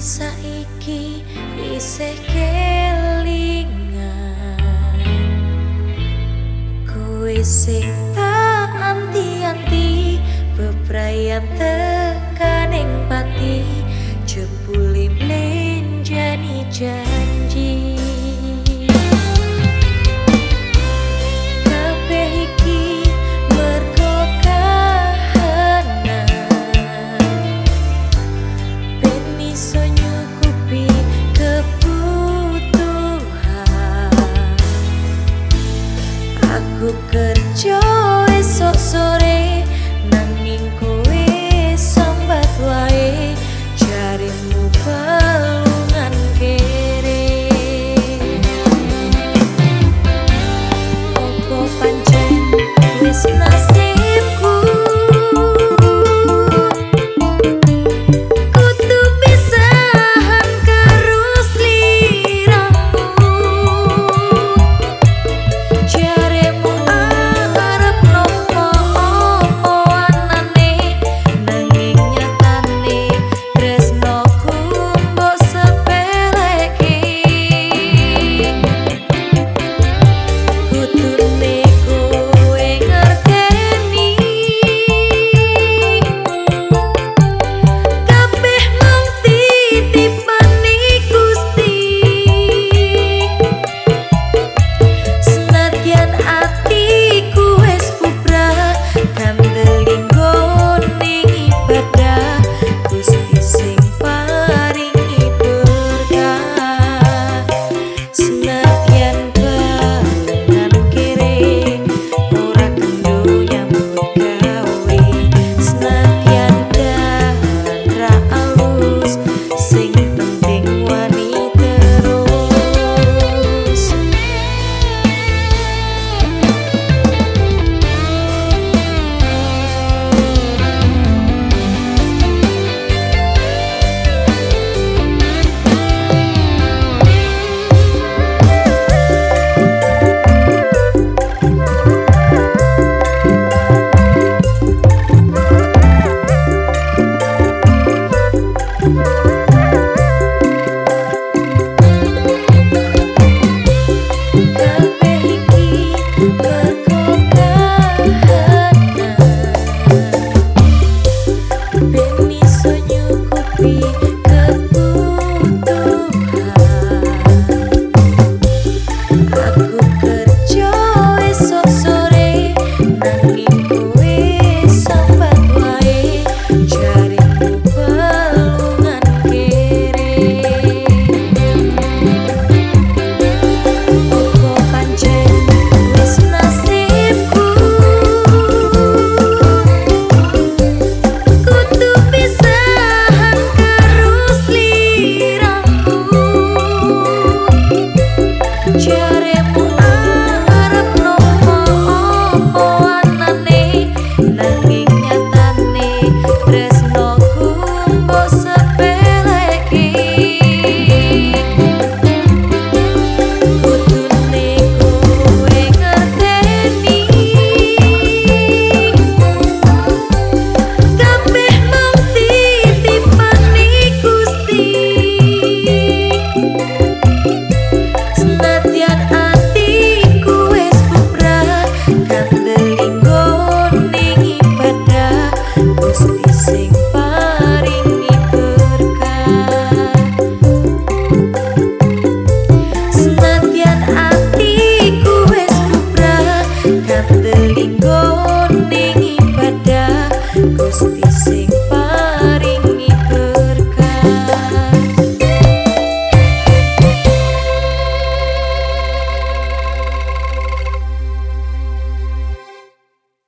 saiki isih kelingan. Kuwi sing cần cho